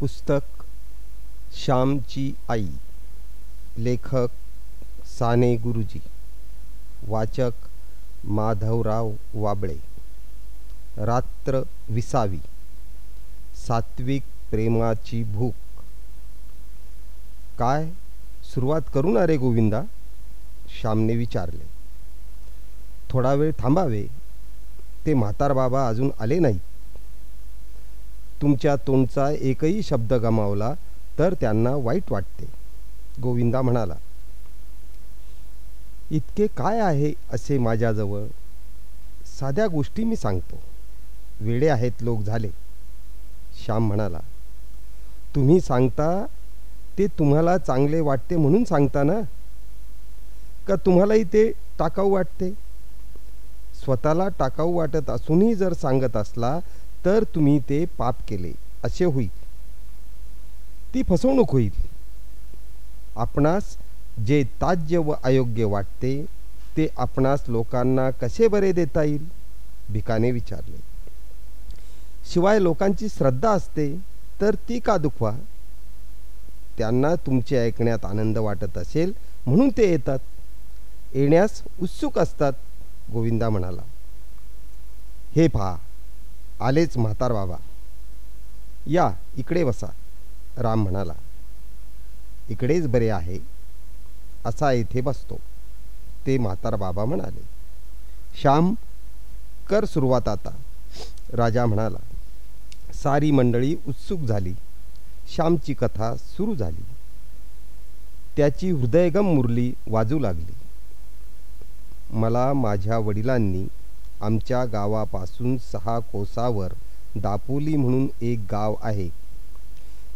पुस्तक श्यामची आई लेखक साने गुरुजी वाचक माधवराव वाबळे रात्र विसावी सात्विक प्रेमाची भूक. काय सुरुवात करू ना रे गोविंदा? श्यामने विचारले. थोडा वेळ थांबावे ते म्हातार बाबा अजून आले नाहीत. तुमच्या तोंडचा एकही शब्द गमावला तर त्यांना वाईट वाटते. गोविंदा म्हणाला इतके काय आहे असे माझ्याजवळ? साध्या गोष्टी मी सांगतो. वेडे आहेत लोक झाले. श्याम म्हणाला तुम्ही सांगता ते तुम्हाला चांगले वाटते म्हणून सांगता ना? का तुम्हालाही ते टाकाऊ वाटते? स्वतःला टाकाऊ वाटत असूनही जर सांगत असला तर तुम्ही ते पाप केले. असे होईल. ती फसवणूक होईल. आपणास जे ताज्य व अयोग्य वाटते ते आपणास लोकांना कसे बरे देता येईल? भिकाने विचारले. शिवाय लोकांची श्रद्धा असते तर ती का दुखवा? त्यांना तुमचे ऐकण्यात आनंद वाटत असेल म्हणून ते येतात. येण्यास उत्सुक असतात गोविंदा म्हणाला. हे पहा आलेच म्हातार बाबा. या इकडे बसा. राम म्हणाला इकडेच बरे आहे. असा येथे बसतो. ते म्हातार बाबा म्हणाले श्याम कर सुरुवात आता. राजा म्हणाला सारी मंडळी उत्सुक झाली. श्यामची कथा सुरू झाली. त्याची हृदयगम मुरली वाजू लागली. मला माझ्या वडिलांनी आमच्या गावापासून सहा कोसावर दापोली म्हणून एक गाव आहे.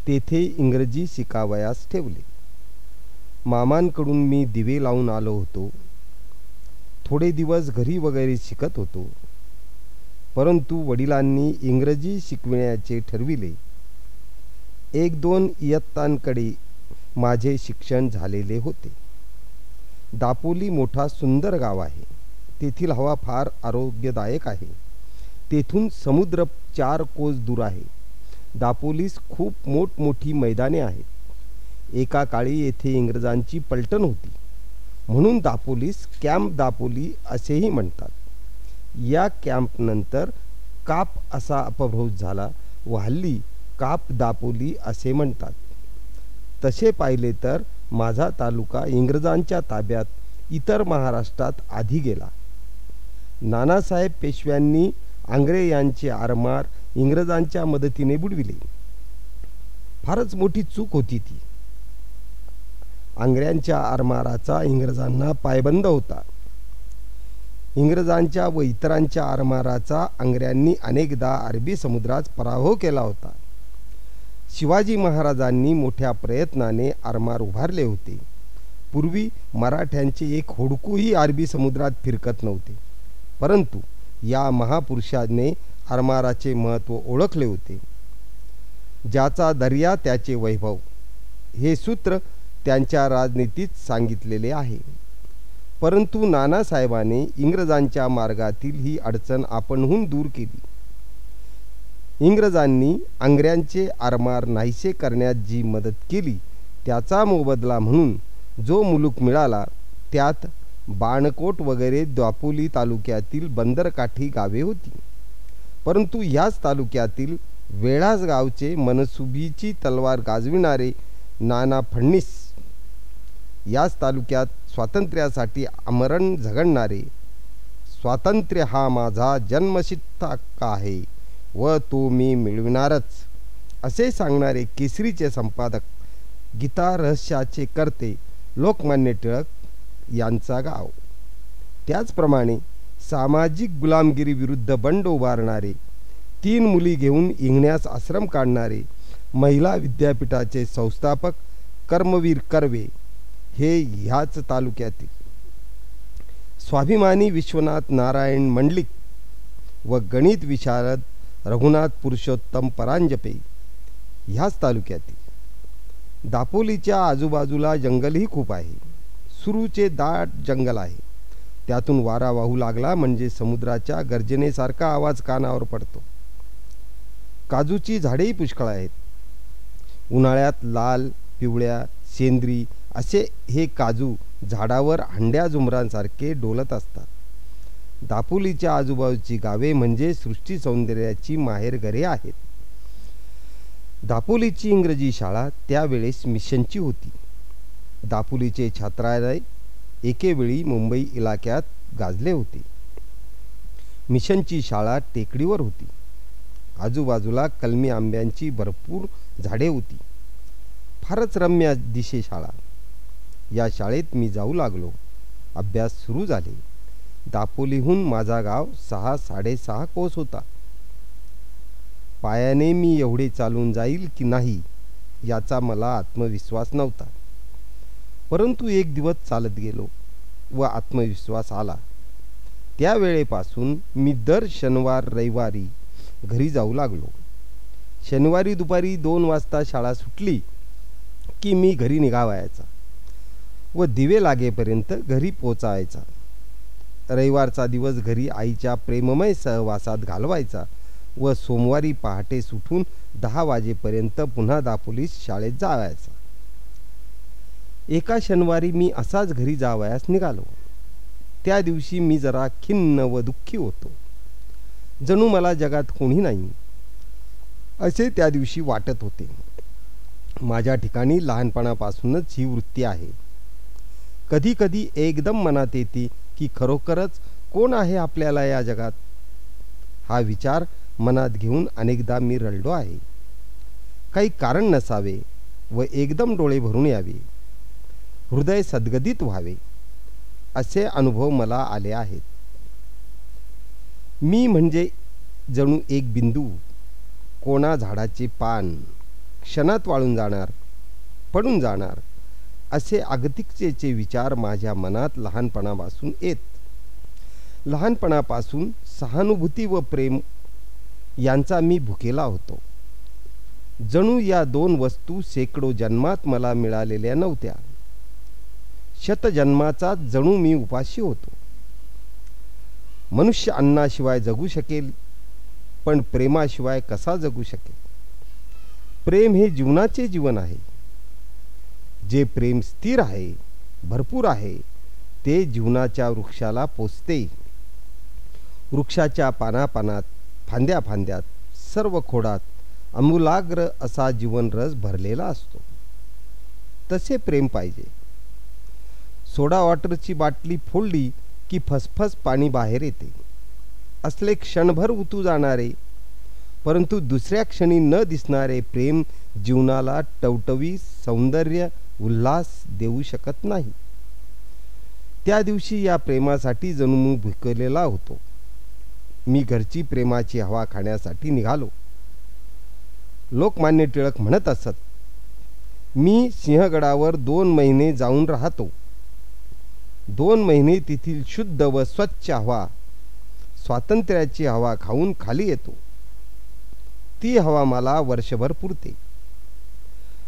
तेथे इंग्रजी शिकावयास ठेवले. मामांकडून मी दिवे लावून आलो होतो. थोडे दिवस घरी वगैरे शिकत होतो. परंतु वडिलांनी इंग्रजी शिकविण्याचे ठरविले. एक दोन इयत्तांकडे माझे शिक्षण झालेले होते. दापोली मोठा सुंदर गाव आहे. तेथील हवा फार आरोग्यदायक आहे. तेथून समुद्र चार कोस दूर आहे. दापोलीस खूप मोठमोठी मैदाने आहेत. एका काळी येथे इंग्रजांची पलटण होती. म्हणून दापोलीस कॅम्प दापोली असेही म्हणतात. या कॅम्पनंतर काप असा अपभ्रंश झाला व हल्ली काप दापोली असे म्हणतात. तसे पाहिले तर माझा तालुका इंग्रजांच्या ताब्यात इतर महाराष्ट्रात आधी गेला. नानासाहेब पेशव्यांनी आंग्रे यांचे आरमार इंग्रजांच्या मदतीने बुडविले. फारच मोठी चूक होती ती. आंग्र्यांच्या आरमाराचा इंग्रजांना पायबंद होता. इंग्रजांच्या व इतरांच्या आरमाराचा आंग्र्यांनी अनेकदा अरबी समुद्रात पराभव केला होता. शिवाजी महाराजांनी मोठ्या प्रयत्नाने आरमार उभारले होते. पूर्वी मराठ्यांचे एक होडकूही अरबी समुद्रात फिरकत नव्हते. परंतु या महापुरुषाने आरमाराचे महत्त्व ओळखले होते. ज्याचा दर्या त्याचे वैभव हे सूत्र त्यांच्या राजनीतीत सांगितलेले आहे. परंतु नानासाहेबाने इंग्रजांच्या मार्गातील ही अडचण आपणहून दूर केली. इंग्रजांनी आंग्र्यांचे आरमार नाहीसे करण्यात जी मदत केली त्याचा मोबदला म्हणून जो मुलूक मिळाला त्यात बाणकोट वगैरे द्वापोली तालुक्यातील बंदरकाठी गावे होती. परंतु याच तालुक्यातील वेळास गावचे मनसुबीची तलवार गाजविणारे नाना फडणीस याच तालुक्यात स्वातंत्र्यासाठी आमरण झगडणारे स्वातंत्र्य हा माझा जन्मसिद्ध हक्क आहे व तो मी मिळविणारच असे सांगणारे केसरीचे संपादक गीता रहस्याचे करते लोकमान्य टिळक यांचा गाव. त्याचप्रमाणे सामाजिक गुलामगिरीविरुद्ध बंड उभारणारे तीन मुली घेऊन इंगण्यास आश्रम काढणारे महिला विद्यापीठाचे संस्थापक कर्मवीर कर्वे हे ह्याच तालुक्यातील. स्वाभिमानी विश्वनाथ नारायण मंडलिक व गणित विशारद रघुनाथ पुरुषोत्तम परांजपे ह्याच तालुक्यातील. दापोलीच्या आजूबाजूला जंगलही खूप आहे. सुरूचे दाट जंगल आहे. त्यातून वारा वाहू लागला म्हणजे समुद्राच्या गर्जनेसारखा आवाज कानावर पडतो. काजूची झाडेही पुष्कळ आहेत. उन्हाळ्यात लाल पिवळ्या सेंद्री असे हे काजू झाडावर हंड्या झुमरांसारखे डोलत असतात. दापोलीच्या आजूबाजूची गावे म्हणजे सृष्टी सौंदर्याची माहेरघरे आहेत. दापोलीची इंग्रजी शाळा त्यावेळेस मिशनची होती. दापोलीचे छात्रालय एकेवेळी मुंबई इलाक्यात गाजले होते. मिशनची शाळा टेकडीवर होती. आजूबाजूला कलमी आंब्यांची भरपूर झाडे होती. फारच रम्य दिशे शाळा. या शाळेत मी जाऊ लागलो. अभ्यास सुरू झाले. दापोलीहून माझा गाव सहा साडेसहा कोस होता. पायाने मी एवढे चालून जाईल की नाही याचा मला आत्मविश्वास नव्हता. परंतु एक दिवस चालत गेलो व आत्मविश्वास आला. त्यावेळेपासून मी दर शनिवार रविवारी घरी जाऊ लागलो. शनिवारी दुपारी दोन वाजता शाळा सुटली की मी घरी निघावायचा व दिवे लागेपर्यंत घरी पोचायचा. रविवारचा दिवस घरी आईच्या प्रेममय सहवासात घालवायचा व सोमवारी पहाटे सुटून दहा वाजेपर्यंत पुन्हा दापोलीस शाळेत जावायचा. एका शनिवारी मी असाच घरी जावयास निघालो. त्या दिवशी मी जरा खिन्न व दुःखी होतो. जणू मला जगात कोणी नाही. असे त्या दिवशी वाटत होते. माझ्या ठिकाणी लहानपणापासूनच ही वृत्ती आहे. कधीकधी एकदम मनात येते की खरोखरच कोण आहे आपल्याला या जगात? हा विचार मनात घेऊन अनेकदा मी रडलो आहे. काही कारण नसावे व एकदम डोळे भरून यावे. हृदय सद्गदित व्हावे असे अनुभव मला आले आहेत. मी म्हणजे जणू एक बिंदू कोणा झाडाचे पान क्षणात वाळून जाणार पडून जाणार असे अगतिकतेचे विचार माझ्या मनात लहानपणापासून येत. लहानपणापासून सहानुभूती व प्रेम यांचा मी भुकेला होतो. जणू या दोन वस्तू शेकडो जन्मात मला मिळालेल्या नव्हत्या. शतजन्माचा जणू मी उपाशी होतो. मनुष्य अन्नाशिवाय जगू शकेल पण प्रेमाशिवाय कसा जगू शकेल? प्रेम हे जीवनाचे जीवन आहे. जे प्रेम स्थिर आहे भरपूर आहे ते जीवनाच्या वृक्षाला पोचते वृक्षाच्या पानापानात फांद्या फांद्यात सर्व खोडात अमूलाग्र असा जीवनरस भरलेला असतो. तसे प्रेम पाहिजे. सोडा वॉटरची बाटली फोडली की फसफस पाणी बाहेर येते. असले क्षणभर उतू जाणारे परंतु दुसऱ्या क्षणी न दिसणारे प्रेम जीवनाला टवटवी सौंदर्य उल्हास देऊ शकत नाही. त्या दिवशी या प्रेमासाठी जणू भिकलेला भुकलेला होतो. मी घरची प्रेमाची हवा खाण्यासाठी निघालो. लोकमान्य टिळक म्हणत असत मी सिंहगडावर दोन महिने जाऊन राहतो. दोन महिने तेथील शुद्ध व स्वच्छ हवा स्वातंत्र्याची हवा खाऊन खाली येतो. ती हवा मला वर्षभर पुरते.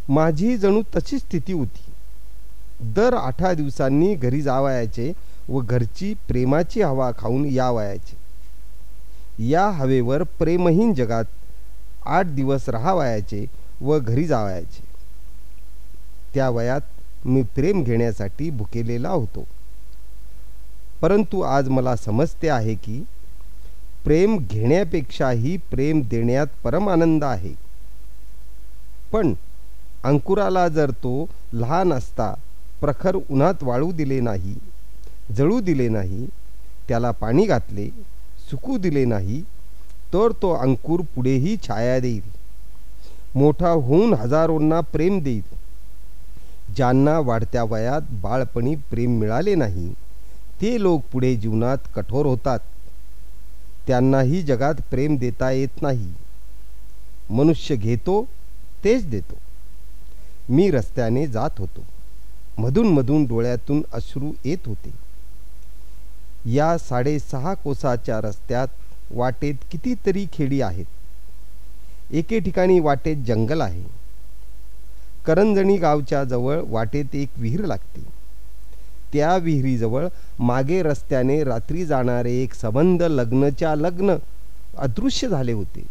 माझी जणू तशी स्थिती होती. दर आठा दिवसांनी घरी जावयाचे व घरची प्रेमाची हवा खाऊन यावयाचे. या हवेवर प्रेमहीन जगात आठ दिवस राहावयाचे व घरी जावयाचे. त्या वयात मी प्रेम घेण्यासाठी भुकेलेला होतो. परंतु आज मला समजते आहे की प्रेम घेण्यापेक्षाही प्रेम देण्यात परम आनंद आहे. पण अंकुराला जर तो लहान असता प्रखर उन्हात वाळू दिले नाही जळू दिले नाही त्याला पाणी घातले सुकू दिले नाही तर तो अंकुर पुढेही छाया देईल. मोठा होऊन हजारोंना प्रेम देईल. ज्यांना वाढत्या वयात बाळपणी प्रेम मिळाले नाही ते लोक पुढे जीवनात कठोर होतात. त्यांनाही जगात प्रेम देता येत नाही. मनुष्य घेतो तेच देतो. मी रस्त्याने जात होतो. मधून मधून डोळ्यातून अश्रू येत होते. या साडेसहा कोसाच्या रस्त्यात वाटेत कितीतरी खेडी आहेत. एके ठिकाणी वाटेत जंगल आहे. करंजणी गावच्या जवळ वाटेत एक विहीर लागते. त्या विहिरीजवळ मागे रस्त्याने रात्री जाणारे एक संबंध लग्नच्या लग्न अदृश्य झाले होते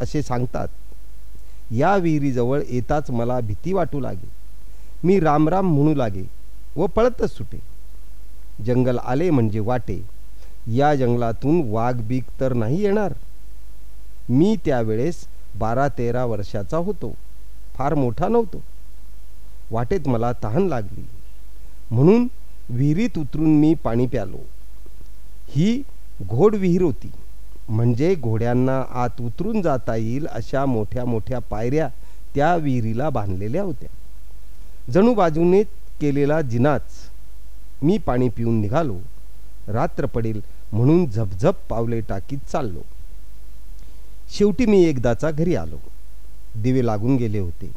असे सांगतात. या विहिरीजवळ येताच मला भीती वाटू लागे मी रामराम म्हणू लागे व पळतच सुटे. जंगल आले म्हणजे वाटे. या जंगलातून वाघ बीक तर नाही येणार. मी त्यावेळेस बारा तेरा वर्षाचा होतो. फार मोठा नव्हतो. वाटेत मला तहान लागली. म्हणून विहिरीत उतरून मी पाणी प्यालो. ही घोड विहीर होती. म्हणजे घोड्यांना आत उतरून जाता येईल अशा मोठ्या मोठ्या पायऱ्या त्या विहिरीला बांधलेल्या होत्या. जणू बाजूने केलेला जिनाच. मी पाणी पिऊन निघालो. रात्र पडेल म्हणून झपझप पावले टाकीत चाललो. शेवटी मी एकदाचा घरी आलो. दिवे लागून गेले होते.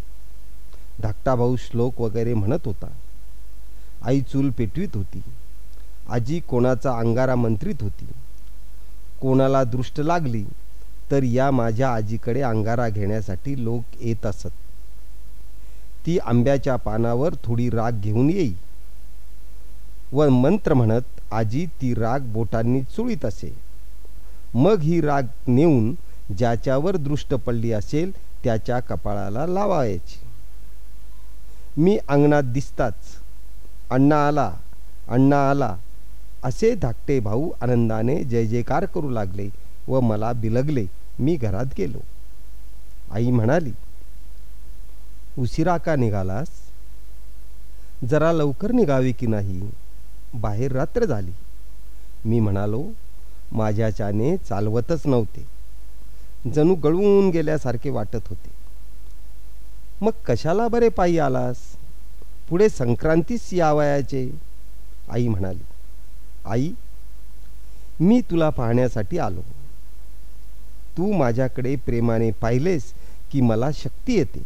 धाकटा भाऊ श्लोक वगैरे म्हणत होता. आई चूल पेटवीत होती. आजी कोणाचा अंगारा मंत्रित होती. कोणाला दृष्ट लागली तर या माझ्या आजीकडे अंगारा घेण्यासाठी लोक येत असत. ती आंब्याच्या पानावर थोडी राग घेऊन येई. व मंत्र म्हणत आजी ती राग बोटांनी चुळीत असे. मग ही राग नेऊन ज्याच्यावर दृष्ट पडली असेल त्याच्या कपाळाला लावायची. मी अंगणात दिसताच अण्णा आला अण्णा आला. असे धाकटे भाऊ आनंदाने जय जयकार करू लागले व मला बिलगले. मी घरात गेलो. आई म्हणाली उशिरा का निघालास? जरा लवकर निघावे की नाही? बाहेर रात्र झाली. मी म्हणालो माझ्याच्याने चालवतच नव्हते. जणू गळून गेल्यासारखे वाटत होते. मग कशाला बरे पायी आलास? पुढे संक्रांतीस यावयाचे. आई म्हणाली आई मी तुला पाहण्यासाठी आलो. तू माझ्याकडे प्रेमाने पाहिलेस की मला शक्ती येते.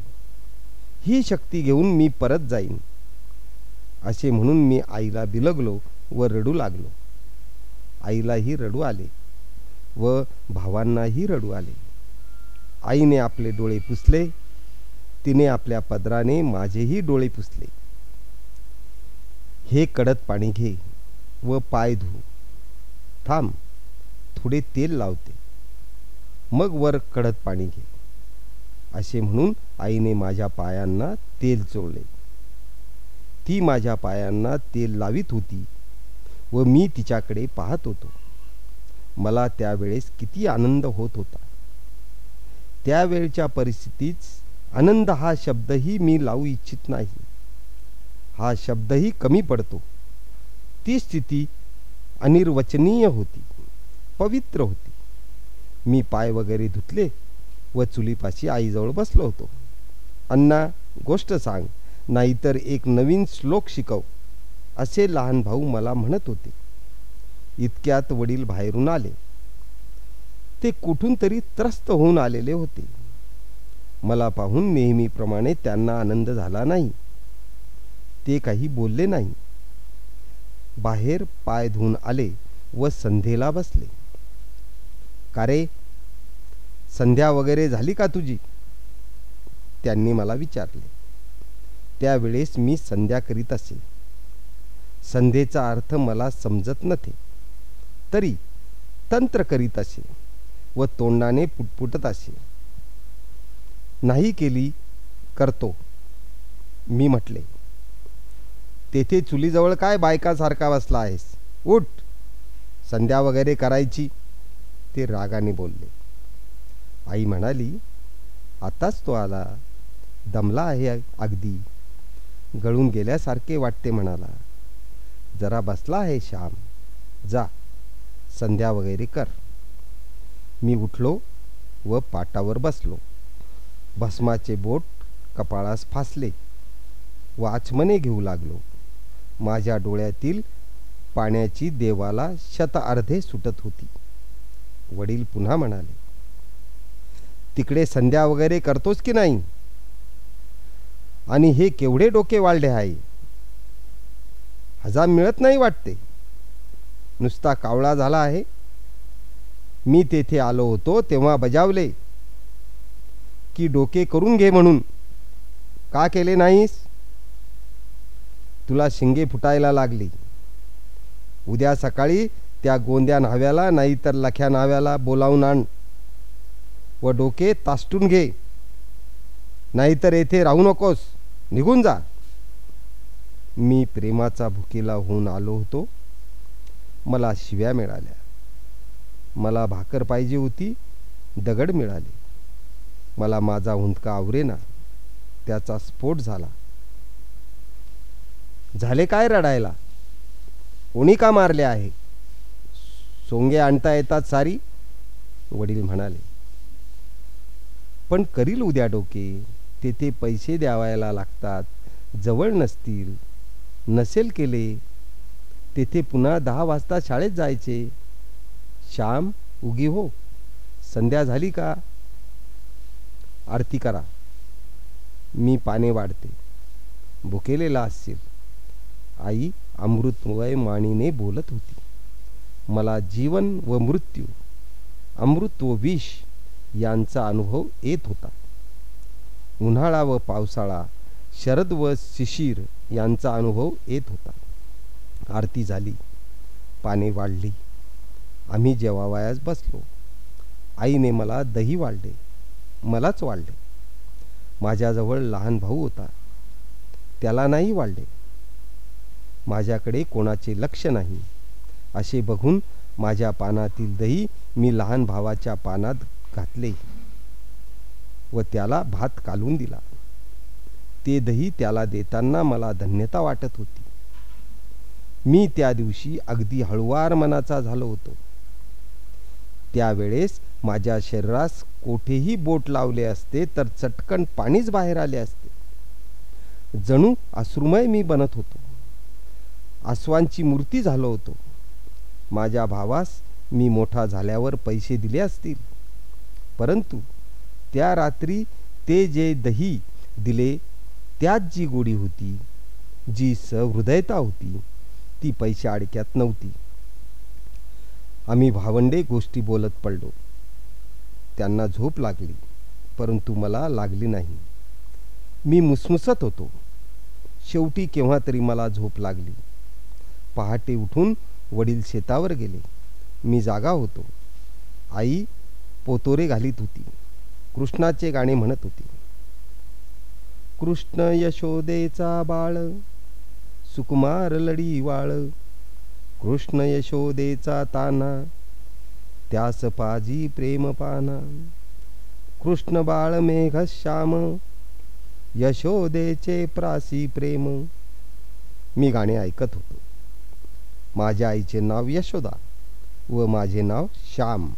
ही शक्ती घेऊन मी परत जाईन. असे म्हणून मी आईला बिलगलो व रडू लागलो. आईलाही रडू आले व भावांनाही रडू आले. आईने आपले डोळे पुसले. तिने आपल्या पदराने माझेही डोळे पुसले. हे कडत पाणी घे व पाय धु. थांब थोडे तेल लावते. मग वर कडत पाणी घे. असे म्हणून आईने माझ्या पायांना तेल चोळले. ती माझ्या पायांना तेल लावित होती व मी तिच्याकडे पाहत होतो. मला त्यावेळेस किती आनंद होत होता. त्यावेळच्या परिस्थितीत आनंद हा शब्दही मी लावू इच्छित नाही. हा शब्दही कमी पडतो. ती स्थिती अनिर्वचनीय होती. पवित्र होती. मी पाय वगैरे धुतले व चुलीपाशी आईजवळ बसलो होतो. अण्णा गोष्ट सांग. नाहीतर एक नवीन श्लोक शिकव असे लहान भाऊ मला म्हणत होते. इतक्यात वडील बाहेरून आले. ते कुठून तरी त्रस्त होऊन आलेले होते. मला पाहून नेहमीप्रमाणे त्यांना आनंद झाला नाही. ते काही बोलले नाही. बाहेर पाय धुवून आले व संध्येला बसले. का रे? संध्या वगैरे झाली का तुझी? त्यांनी मला विचारले. त्यावेळेस मी संध्या करीत असे. संध्येचा अर्थ मला समजत नथे तरी तंत्र करीत असे व तोंडाने पुटपुटत असे. नाही केली करतो मी म्हटले. तेथे चुलीजवळ काय बायकासारखा बसला आहेस? उठ. संध्या वगैरे करायची. ते रागाने बोलले. आई म्हणाली आताच तो आला. दमला आहे अगदी. गळून गेल्यासारखे वाटते म्हणाला. जरा बसला आहे श्याम. जा. संध्या वगैरे कर. मी उठलो व पाटावर बसलो. भस्माचे बोट कपाळास फासले. व आचमने घेऊ लागलो. माझ्या डोळ्यातील पाण्याची देवाला शत अर्धे सुटत होती. वडील पुन्हा म्हणाले तिकडे संध्या वगैरे करतोस की नाही? आणि हे केवढे डोके वाढले आहे? हजाम मिळत नाही वाटते. नुसता कावळा झाला आहे. मी तेथे आलो होतो तेव्हा बजावले की डोके करून घे म्हणून. का केले नाहीस? तुला शिंगे फुटायला लागली. उद्या सकाळी त्या गोंद्या न्हाव्याला नाहीतर लख्या न्हाव्याला बोलावून आण. व डोके तासटून घे. नाहीतर येथे राहू नकोस. निघून जा. मी प्रेमाचा भुकेला होऊन आलो होतो. मला शिव्या मिळाल्या. मला भाकर पाहिजे होती. दगड मिळाले. मला माझा हुंदका आवरेना. त्याचा स्फोट झाला. झाले काय रडायला? कोणी का मारले आहे? सोंगे आणता येतात सारी? वडील म्हणाले. पण करील उद्या डोके तेथे पैसे द्यावायला लागतात जवळ नसतील. नसेल केले तेथे पुन्हा दहा वाजता शाळेत जायचे. श्याम उगी हो. संध्या झाली का? आरती करा. मी पाने वाढते. भुकेलेला असशील आई अमृतमय माणीने बोलत होती. मला जीवन व मृत्यू अमृत व विष यांचा अनुभव येत होता. उन्हाळा व पावसाळा शरद व शिशिर यांचा अनुभव येत होता. आरती झाली पाने वाढली. आम्ही जेवावयास बसलो आईने मला दही वाढले मलाच वाढले. माझ्याजवळ लहान भाऊ होता. त्याला नाही वाढले. माझ्याकडे कोणाचे लक्ष नाही. असे बघून माझ्या पानातील दही मी लहान भावाच्या पानात घातले व त्याला भात कालून दिला. ते दही त्याला देताना मला धन्यता वाटत होती. मी त्या दिवशी अगदी हळुवार मनाचा झालो होतो. त्यावेळेस माझ्या शरीरास कोठेही बोट लावले असते तर चटकन पाणीच बाहेर आले असते. जणू अश्रुमय मी बनत होतो. आसवांची मूर्ती झालो होतो. माझ्या भावास मी मोठा झाल्यावर पैसे दिले असतील. परंतु त्या रात्री ते जे दही दिले त्यात जी गोडी होती जी सहृदयता होती ती पैशा अडक्यात नव्हती. आम्ही भावंडे गोष्टी बोलत पडलो. त्यांना झोप लागली परंतु मला लागली नाही. मी मुसमुसत होतो. शेवटी केव्हा तरी मला झोप लागली. पहाटे उठून वडील शेतावर गेले. मी जागा होतो. आई पोतोरे घालीत होती. कृष्णाचे गाणे म्हणत होती. कृष्ण यशोदेचा बाळ सुकुमार लढी वाळ कृष्ण यशोदेचा ताना त्यास पाजी प्रेम पाना. कृष्ण बाळ मेघ श्याम यशोदेचे प्रासी प्रेम. मी गाणे ऐकत होतो. माझ्या आईचे नाव यशोदा व माझे नाव श्याम.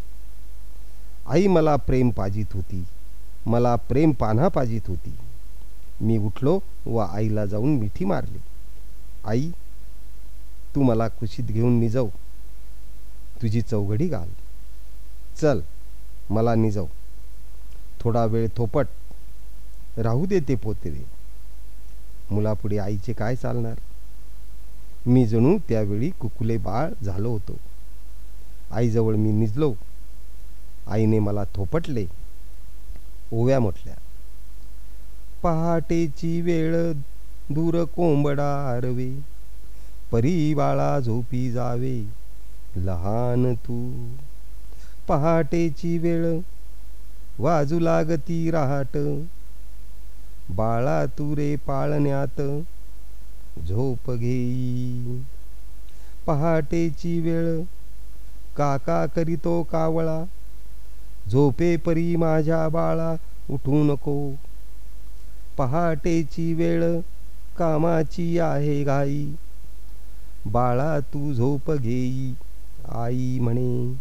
आई मला प्रेम पाजित होती. मला प्रेम पान्हा पाजित होती. मी उठलो व आईला जाऊन मिठी मारली. आई तू मला कुशीत घेऊन निजव. तुझी चौघडी घाल. चल मला निजव. थोडा वेळ थोपट. राहू दे ते पोते मुलापुढे आईचे काय चालणार? मी जणू त्यावेळी कुकुले बाळ झालो होतो. आईजवळ मी निजलो. आईने मला थोपटले. ओव्या म्हटल्या पहाटेची वेळ दूर कोंबडा आरवे परी बाळा झोपी जावे. लहान तू. पहाटेची वेळ वाजू लागती रहाट बाळा तुरे पाळण्यात. झोप घेई पहाटेची वेळ. काका करीतो कावळा. झोपे परी माझ्या बाळा उठू नको. पहाटेची वेळ. कामाची आहे घाई. बाळा तू झोप घेई आई म्हणे.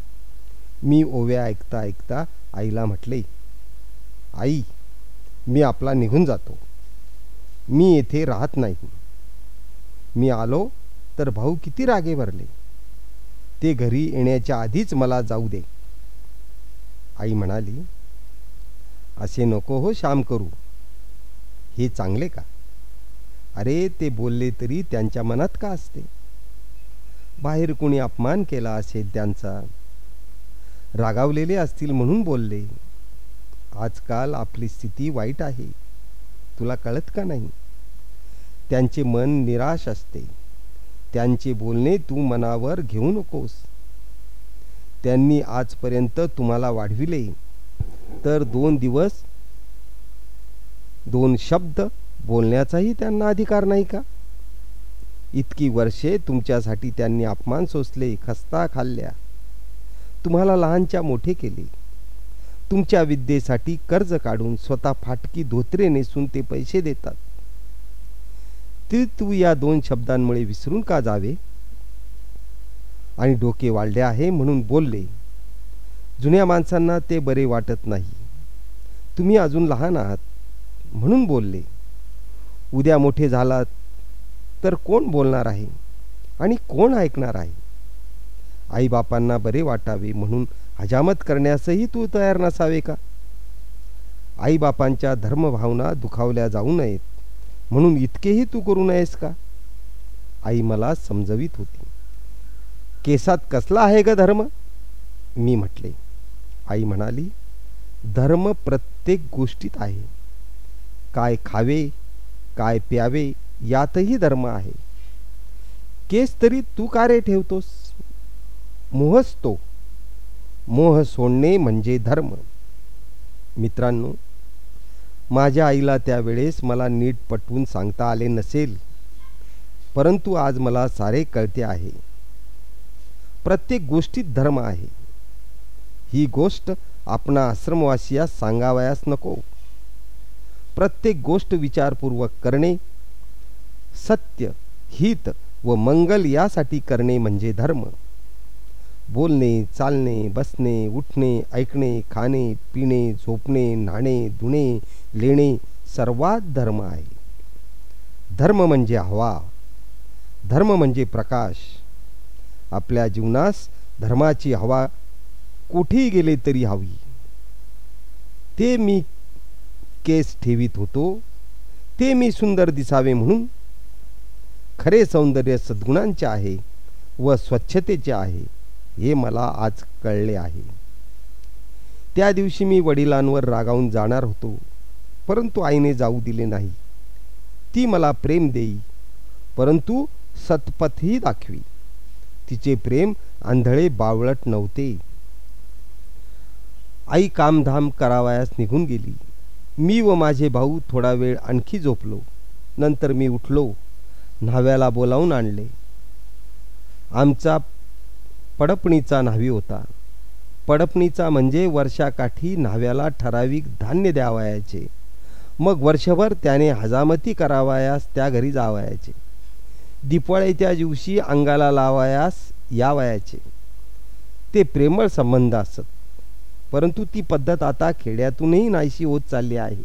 मी ओव्या ऐकता ऐकता आईला म्हटले आई मी आपला निघून जातो. मी येथे राहत नाही. मी आलो तर भाऊ किती रागे भरले. ते घरी येण्याच्या आधीच मला जाऊ दे. आई म्हणाली असे नको हो श्याम करू. हे चांगले का? अरे ते बोलले तरी त्यांच्या मनात का असते? बाहेर कोणी अपमान केला असेल त्यांचा? रागावलेले असतील म्हणून बोलले. आजकाल आपली स्थिती वाईट आहे. तुला कळत का नाही? त्यांचे मन निराश असते. त्यांचे बोलणे तू मनावर घेऊ नकोस. त्यांनी आजपर्यंत तुम्हाला वाढविले. तर दोन दिवस दोन शब्द बोलण्याचाही त्यांना अधिकार नाही का? इतकी वर्षे तुमच्यासाठी त्यांनी अपमान सोसले खस्ता खाल्ल्या. तुम्हाला लहानच्या मोठे केले. तुमच्या विद्येसाठी कर्ज काढून स्वतः फाटकी धोत्रे नेसून ते पैसे देतात. ते तू या दोन शब्दांमुळे विसरून का जावे? आणि डोके वाढले आहे म्हणून बोलले जुन्या माणसांना ते बरे वाटत नाही. तुम्ही अजून लहान आहात म्हणून बोलले उद्या मोठे झालात तर कोण बोलणार आहे आणि कोण ऐकणार आहे? आईबापांना बरे वाटावे म्हणून हजामत करण्यासही तू तयार नसावे का? आईबापांच्या धर्मभावना दुखावल्या जाऊ नयेत. म्हणून इतकेही तू करू नयेस का? आई मला समजवीत होती. केसात कसला आहे ग धर्म? मी म्हटले. आई म्हणाली धर्म प्रत्येक गोष्टीत आहे. काय खावे काय प्यावे यातही धर्म आहे. केस तरी तू का रे ठेवतोस? मोहच तो. मोह सोडणे म्हणजे धर्म. मित्रांनो माझ्या आईला त्यावेळेस मला नीट पटवून सांगता आले नसेल. परंतु आज मला सारे कळते आहे. प्रत्येक गोष्टीत धर्म आहे. ही गोष्ट आपणा आश्रमवासियास सांगावयास नको. प्रत्येक गोष्ट विचारपूर्वक करणे सत्य हित व मंगल यासाठी करणे म्हणजे धर्म. बोलणे चालणे बसणे उठणे ऐकणे खाणे पिणे झोपणे न्हाणे धुणे लेणे सर्वात धर्म आहे. धर्म म्हणजे हवा. धर्म म्हणजे प्रकाश. आपल्या जीवनास धर्माची हवा कुठेही गेले तरी हवी. ते मी केस ठेवीत होतो. ते मी सुंदर दिसावे म्हणून. खरे सौंदर्य सद्गुणांचे आहे व स्वच्छतेचे आहे. हे मला आज कळले आहे. त्या दिवशी मी वडिलांवर रागावून जाणार होतो परंतु आईने जाऊ दिले नाही. ती मला प्रेम देई परंतु सतपथही दाखवी. तिचे प्रेम आंधळे बावळट नव्हते. आई कामधाम करावयास निघून गेली. मी व माझे भाऊ थोडा वेळ आणखी झोपलो. नंतर मी उठलो न्हाव्याला बोलावून आणले. आमचा पडपणीचा न्हावी होता. पडपणीचा म्हणजे वर्षाकाठी न्हाव्याला ठराविक धान्य द्यावयाचे. मग वर्षभर त्याने हजामती करावयास त्या घरी जावयाचे. दिपाळीच्या दिवशी अंगाला लावायास यावयाचे. ते प्रेमळ संबंध असत. परंतु ती पद्धत आता खेड्यातूनही नाहीशी होत चालली आहे.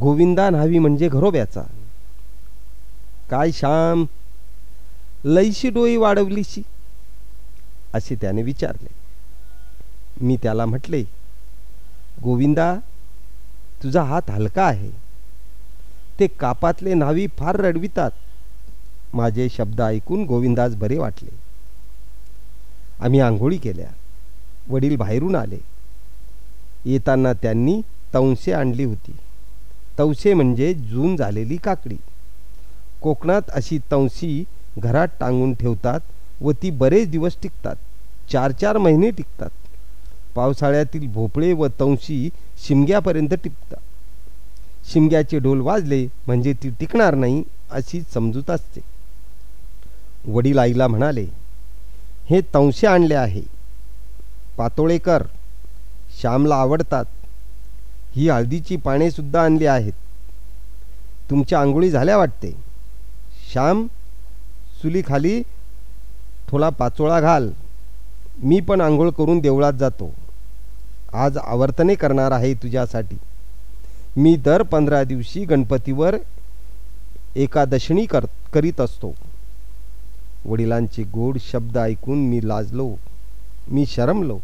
गोविंदा न्हावी म्हणजे घरोब्याचा. काय श्याम लईशी डोई वाढवलीशी. असे त्याने विचारले. मी त्याला म्हटले गोविंदा तुझा हात हलका आहे. ते कापातले न्हावी फार रडवितात. माझे शब्द ऐकून गोविंदास बरे वाटले. आम्ही आंघोळी केल्या. वडील बाहेरून आले. येताना त्यांनी तवसे आणली होती. तवसे म्हणजे जून झालेली काकडी. कोकणात अशी तवसी घरात टांगून ठेवतात व ती बरेच दिवस टिकतात. चार चार महिने टिकतात. पावसाळ्यातील भोपळे व तवशी शिमग्यापर्यंत टिकतात. शिमग्याचे ढोल वाजले म्हणजे ती टिकणार नाही अशी समजूत असते. वडील आईला म्हणाले हे तवशे आणले आहे. पातोळेकर श्यामला आवडतात. ही हळदीची पाने सुद्धा आणली आहेत. तुमच्या आंघोळी झाल्या वाटते. श्याम चुलीखाली थोडा पाचोळा घाल. मी पण आंघोळ करून देवळात जातो. आज आवर्तने करणार आहे तुझ्यासाठी. मी दर पंधरा दिवशी गणपतीवर एकादशणी कर करीत असतो. वडिलांचे गोड शब्द ऐकून मी लाजलो. मी शरमलो.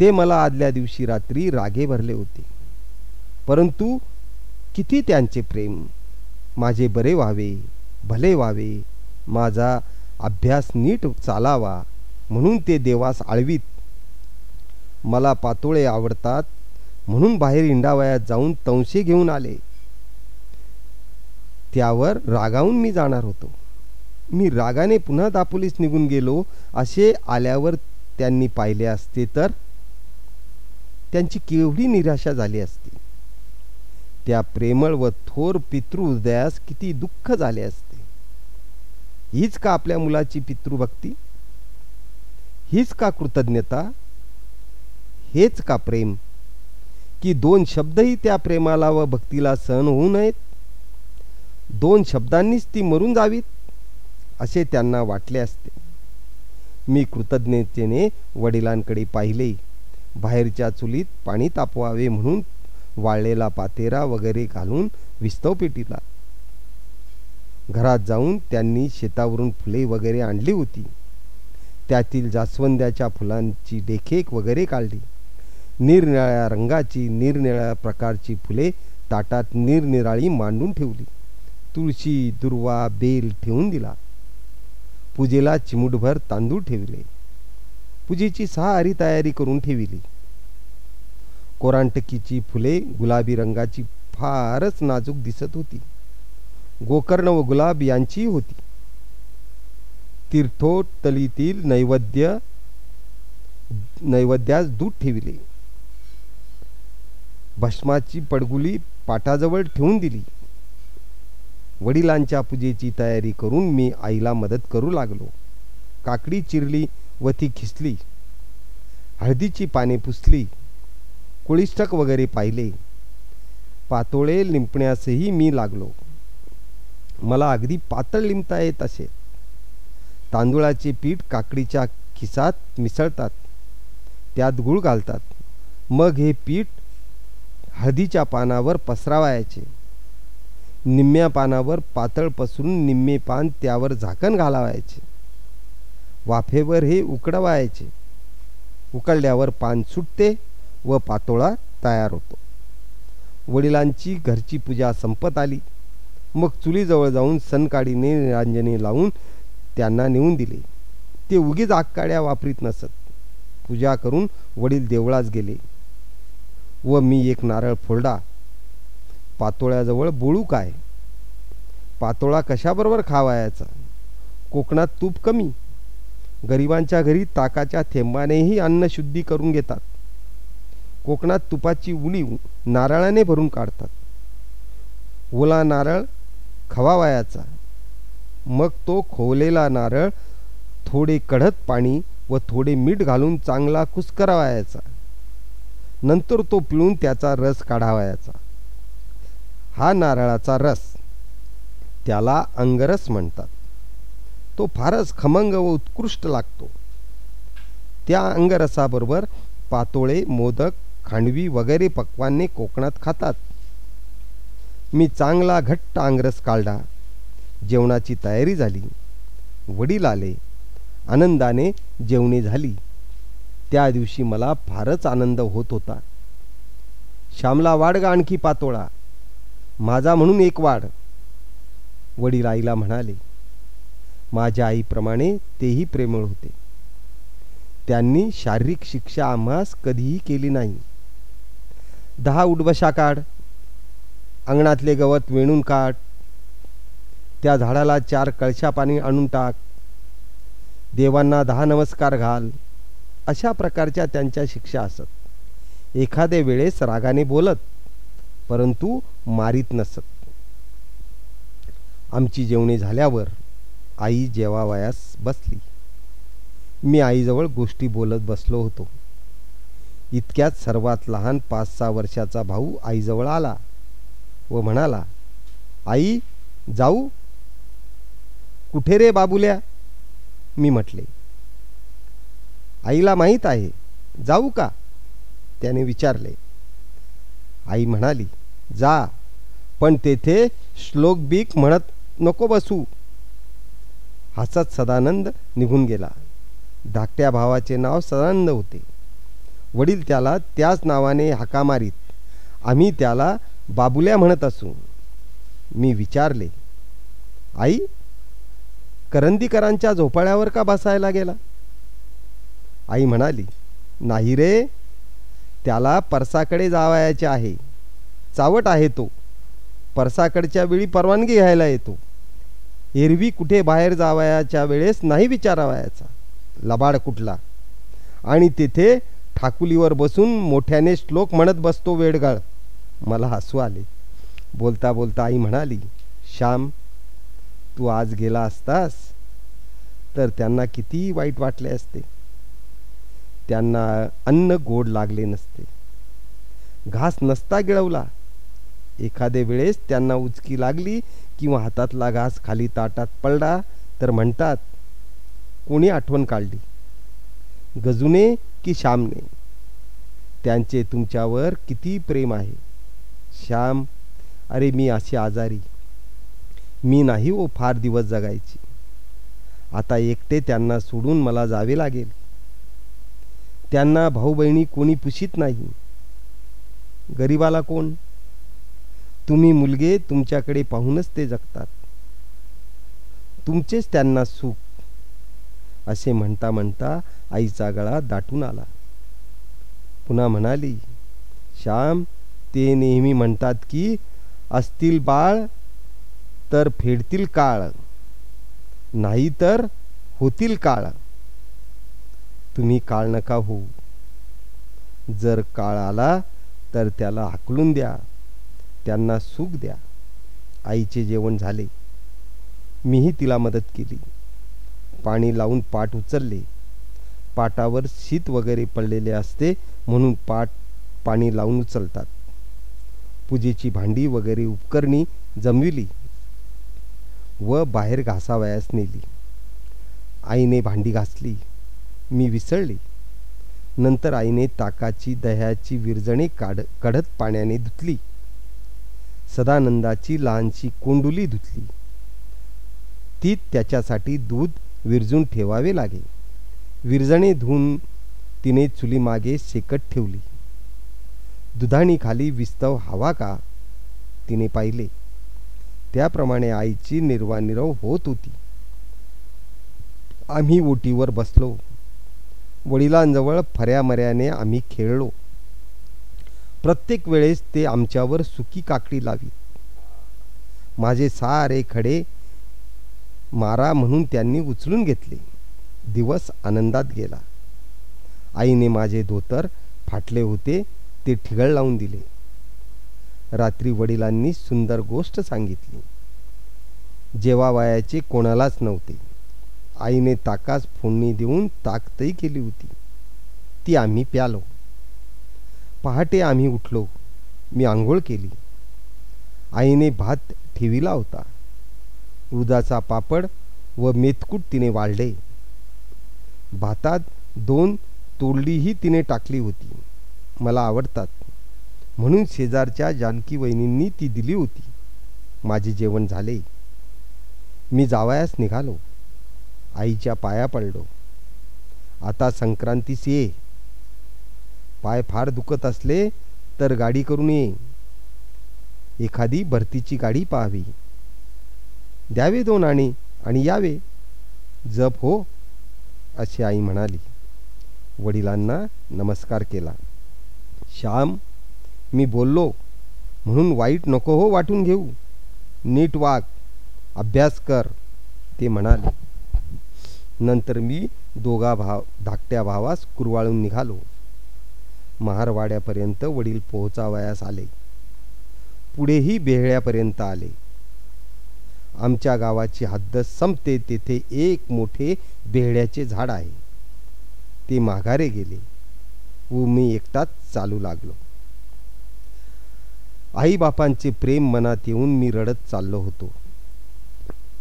ते मला आदल्या दिवशी रात्री रागे भरले होते. परंतु किती त्यांचे प्रेम. माझे बरे व्हावे भले व्हावे माझा अभ्यास नीट चालावा म्हणून ते देवास आळवीत. मला पातोळे आवडतात म्हणून बाहेर इंडावयात जाऊन तंशे घेऊन आले. त्यावर रागावून मी जाणार होतो. मी रागाने पुन्हा दापोलीस निघून गेलो. असे आल्यावर त्यांनी पाहिले असते तर त्यांची केवढी निराशा झाली असती. त्या प्रेमळ व थोर पितृहृदयास किती दुःख झाले असते. हीच का आपल्या मुलाची पितृभक्ती? हीच का कृतज्ञता? हेच का प्रेम? की दोन शब्दही त्या प्रेमाला व भक्तीला सहन होऊ नयेत? दोन शब्दांनीच ती मरून जावीत असे त्यांना वाटले असते. मी कृतज्ञतेने वडिलांकडे पाहिले. बाहेरच्या चुलीत पाणी तापवावे म्हणून वाळलेला पातेरा वगैरे घालून विस्तव पेटीला घरात जाऊन त्यांनी शेतावरून फुले वगैरे आणली होती. त्यातील जास्वंद्याच्या फुलांची देखरेख वगैरे काढली. निरनिळ्या रंगाची निरनिळ्या प्रकारची फुले ताटात निरनिराळी मांडून ठेवली. तुळशी दुर्वा बेल ठेवून दिला. पूजेला चिमुटभर तांदूळ ठेवले. पूजेची सहारी तयारी करून ठेविली. कोरांटकीची फुले गुलाबी रंगाची फारच नाजूक दिसत होती. गोकर्ण व गुलाब यांचीही होती. तीर्थोटलीतील नैवेद्य नैवेद्यास दूध ठेविले. भस्माची पडगुली पाटाजवळ ठेवून दिली. वडिलांच्या पूजेची तयारी करून मी आईला मदत करू लागलो. काकडी चिरली व ती खिसली. हळदीची पाने पुसली. कुळिष्टक वगैरे पाहिले. पातोळे लिंपण्यासही मी लागलो. मला अगदी पातळ लिंबता येत असे. तांदुळाचे पीठ काकडीच्या खिसात मिसळतात. त्यात गुळ घालतात. मग हे पीठ हळदीच्या पानावर पसरावायचे. निम्म्या पानावर पातळ पसरून निम्मे पान त्यावर झाकण घालावायचे. वाफेवर हे उकडवायचे उकळल्यावर पान सुटते व पातोळा तयार होतो. वडिलांची घरची पूजा संपत आली. मग चुलीजवळ जाऊन सनकाडीने निरांजने लावून त्यांना नेऊन दिले. ते उगीच आगकाड्या वापरीत नसत. पूजा करून वडील देवळास गेले. व मी एक नारळ फोडला. पातोळ्याजवळ बोळू काय? पातोळा कशाबरोबर खावायचा? कोकणात तूप कमी. गरिबांच्या घरी ताकाच्या थेंबानेही अन्न शुद्धी करून घेतात. कोकणात तुपाची उली नारळाने भरून काढतात. ओला नारळ खवावायाचा. मग तो खोवलेला नारळ थोडे कढत पाणी व थोडे मीठ घालून चांगला कुस्करावायचा. नंतर तो पिळून त्याचा रस काढावायचा. हा नारळाचा रस त्याला अंगरस म्हणतात. तो फारच खमंग व उत्कृष्ट लागतो. त्या अंगरसाबरोबर पातोळे मोदक खांडवी वगैरे पक्वाने कोकणात खातात. मी चांगला घट्ट आंगरस काढला. जेवणाची तयारी झाली. वडील आले. आनंदाने जेवणे झाली. त्या दिवशी मला फारच आनंद होत होता. श्यामला वाडगा आणखी पातोळा. माझा म्हणून एक वाढ. वडील आईला म्हणाले. माझ्या आईप्रमाणे तेही प्रेमळ होते. त्यांनी शारीरिक शिक्षा आम्हास कधीही केली नाही. दहा उडबशा काढ. अंगणातले गवत विणून काढ त्या झाडाला चार कळशा पाणी आणून टाक. देवांना दहा नमस्कार घाल. अशा प्रकारच्या त्यांच्या शिक्षा असत. एखाद्या वेळेस रागाने बोलत परंतु मारीत नसत. आमची जेवणी झाल्यावर आई जेवावयास बसली. मी आईजवळ गोष्टी बोलत बसलो होतो. इतक्यात सर्वात लहान पाच सहा वर्षाचा भाऊ आईजवळ आला. व म्हणाला आई जाऊ. कुठे रे बाबुल्या? मी म्हटले आईला माहीत आहे. जाऊ का? त्याने विचारले. आई म्हणाली जा पण तेथे श्लोक बीक म्हणत नको बसू. हसत सदानंद निघून गेला. धाकट्या भावाचे नाव सदानंद होते. वडील त्याला त्याच नावाने हाका मारीत आम्ही त्याला बाबुल्या म्हणत असू मी विचारले आई करंदीकरांच्या झोपाळ्यावर का बसायला गेला? आई म्हणाली नाही रे त्याला परसाकडे जावायचे आहे. चावट आहे तो. परसाकडच्या वेळी परवानगी घ्यायला येतो. एरवी कुठे बाहेर जावयाच्या वेळेस नाही विचारावयाचा. लबाड कुठला? आणि तेथे ठाकुलीवर बसून मोठ्याने श्लोक म्हणत बसतो वेडगाळ. मला हसू आले. बोलता बोलता आई म्हणाली श्याम तू आज गेला असतास? तर त्यांना किती वाईट वाटले असते. त्यांना अन्न गोड लागले नसते. घास नसता गिळवला. एखाद्या वेळेस त्यांना उचकी लागली किंवा हातातला घास खाली ताटात पडला तर म्हणतात कोणी आठवण काढली? गजूने की श्यामने? त्यांचे तुमच्यावर किती प्रेम आहे. श्याम अरे मी अशी आजारी. मी नाही ओ फार दिवस जगायची. आता एकटे त्यांना सोडून मला जावे लागेल. त्यांना भाऊ बहिणी कोणी पुशीत नाही. गरीबाला कोण? तुम्ही मुलगे तुमच्याकडे पाहूनच ते जगतात. तुमचेच त्यांना सुख. असे म्हणता म्हणता आईचा गळा दाटून आला. पुन्हा म्हणाली श्याम ते नेहमी म्हणतात की असतील बाळ तर फेडतील काळ. नाही तर होतील काळ. तुम्ही काळ नका होऊ. जर काळ आला तर त्याला हाकलून द्या. त्यांना सुख द्या. आईचे जेवण झाले. मीही तिला मदत केली. पाणी लावून पाठ उचलले. पाटावर शीत वगैरे पडलेले असते म्हणून पाट पाणी लावून उचलतात. पूजेची भांडी वगैरे उपकरणी जमविली व बाहेर घासावयास नेली. आईने भांडी घासली. मी विसळली. नंतर आईने ताकाची दह्याची विरजणे काढ कढत पाण्याने धुतली. सदानंदाची लहानशी कोंडुली धुतली. ती त्याच्यासाठी दूध विरजून ठेवावे लागे. विरजणे धुवून तिने चुलीमागे शेकट ठेवली. दुधाणी खाली विस्तव हवा का? तिने पाहिले. त्याप्रमाणे आईची निर्वानिरव होत होती. आम्ही ओटीवर बसलो. वडिलांजवळ फऱ्यामऱ्याने आम्ही खेळलो. प्रत्येक वेळेस ते आमच्यावर सुकी काकडी लावीत माझे सारे खडे मारा म्हणून त्यांनी उचलून घेतले. दिवस आनंदात गेला. आईने माझे धोतर फाटले होते. ते ठिगळ लावून दिले. रात्री वडिलांनी सुंदर गोष्ट सांगितली. जेवावयाचे कोणालाच नव्हते. आईने ताकास फोडणी देऊन ताकतही केली होती. ती आम्ही प्यालो. पहाटे आम्ही उठलो. मी आंघोळ केली. आईने भात ठेविला होता. उदाचा पापड व मेथकूट तिने वाढले भातात दोन तोडलीही तिने टाकली होती. मला आवडतात. म्हणून शेजारच्या जानकी वहिनींनी ती दिली होती. माझे जेवण झाले. मी जावयास निघालो. आईच्या पाया पडलो. आता संक्रांतीस ये. पाय फार दुखत असले तर गाडी करून ये. एखादी भरतीची गाडी पाहावी. द्यावे दोन आणि आणि यावे. जप हो अशी आई म्हणाली. वडिलांना नमस्कार केला. श्याम मी बोललो म्हणून वाईट नको हो वाटून घेऊ. नीट वाग अभ्यास कर ते म्हणाले. नंतर मी दोघा भाव धाकट्या भावास कुरवाळून निघालो. महारवाड्यापर्यंत वडील पोहोचावयास आले. पुढेही बेहळ्यापर्यंत आले. आमच्या गावाची हद्द संपते तेथे एक मोठे बेहड्याचे झाड आहे. ते माघारे गेले. व मी एकटाच चालू लागलो. आईबापांचे प्रेम मनात येऊन मी रडत चाललो होतो.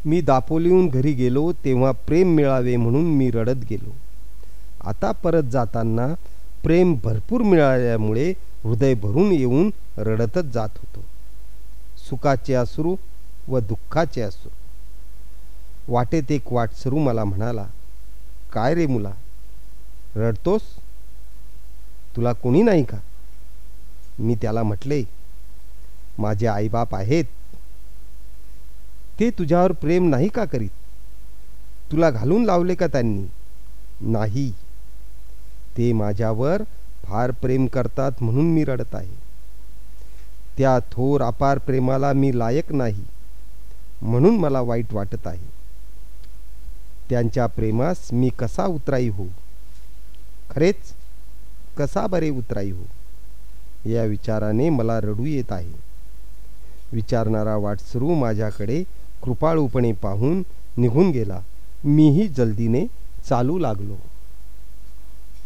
मी दापोलीहून घरी गेलो तेव्हा प्रेम मिळावे म्हणून मी रडत गेलो. आता परत जाताना प्रेम भरपूर मिळाल्यामुळे हृदय भरून येऊन रडतच जात होतो. सुखाचे अश्रू व दुःखाचे असू. वाटेत एक वाटसरू मला म्हणाला काय रे मुला? रडतोस? तुला कोणी नाही का? मी त्याला म्हटले माझे आईबाप आहेत. ते तुझ्यावर प्रेम नाही का करीत? तुला घालून लावले का त्यांनी? नाही. ते माझ्यावर फार प्रेम करतात म्हणून मी रडत आहे. त्या थोर अपार प्रेमाला मी लायक नाही म्हणून मला वाईट वाटत आहे. त्यांच्या प्रेमास मी कसा उतराई हो? खरेच कसा बरे उतराई हो? या विचाराने मला रडू येत आहे. विचारणारा वाटसरू माझ्याकडे कृपाळूपणे पाहून निघून गेला. मीही जल्दीने चालू लागलो.